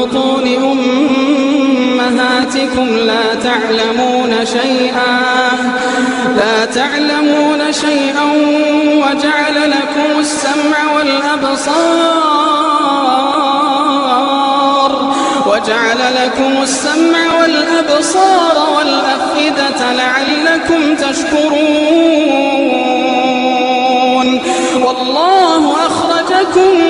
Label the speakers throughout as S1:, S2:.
S1: بطون أمهاتكم لا تعلمون شيئا لا تعلمون شيئا وجعل لكم السمع والأبصار وجعل لكم السمع والأبصار والأفئدة لعلكم تشكرون. والله أخرجكم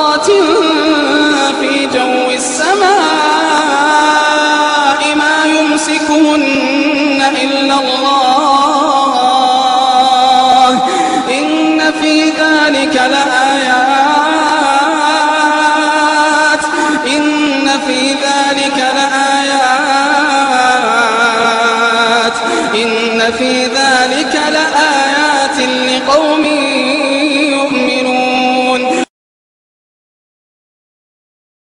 S1: مسخرات في جو السماء ما يمسكهن إلا الله. إن في ذلك لآيات. إن في ذلك لآيات. إن في ذلك لآيات لقوم